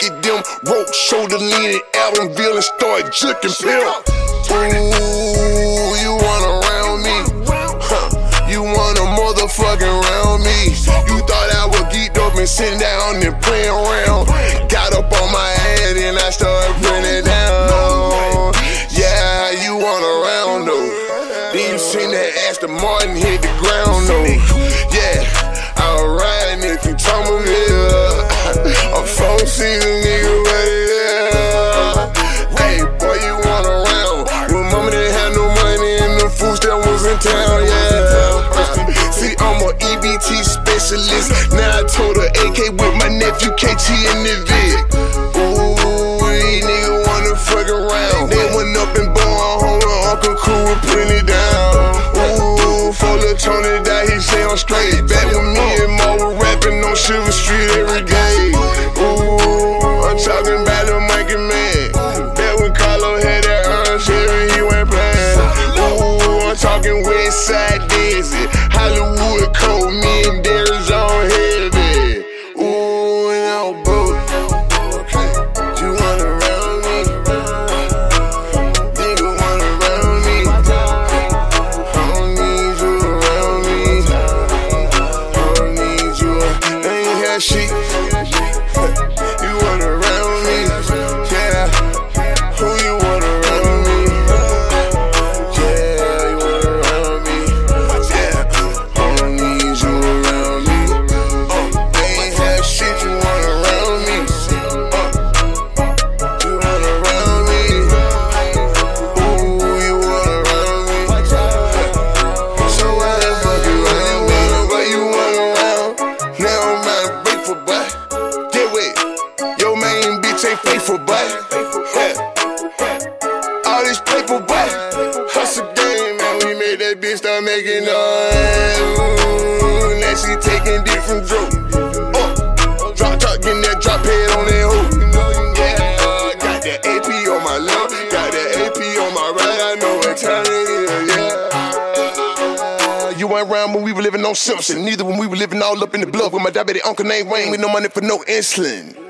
Cookie them rope shoulder leaning Allenville and start juking pimp. Ooh, you want around me? Huh, you want a motherfucking round me? You thought I was geeked up and sitting down and playing around. Got up on my head and I started it down. Yeah, you want around though. Then you seen that Aston Martin hit the ground though. In town, yeah. See, I'm a EBT specialist. Now I told her AK with my nephew KT in the vid. Ooh, niggas wanna fuck around. They went up and bought home and Uncle Cool and put it down. Ooh, for Lil Tony died, he say I'm straight. Code, me and Darius on heavy. Ooh, and I'm broke. You want me? Nigga want me? I don't need you around me. I don't need you. Had shit. Ain't boy. Yeah. All this paper, boy. Hustle game, man. We made that bitch start making noise. Now she taking different drugs. Uh, drop getting that drop head on that hoe. Yeah, got that AP on my left, got that AP on my right. I know. You weren't around when we were living on Simpson. Neither when we were living all up in the bluff with my diabetic uncle named Wayne with no money for no insulin.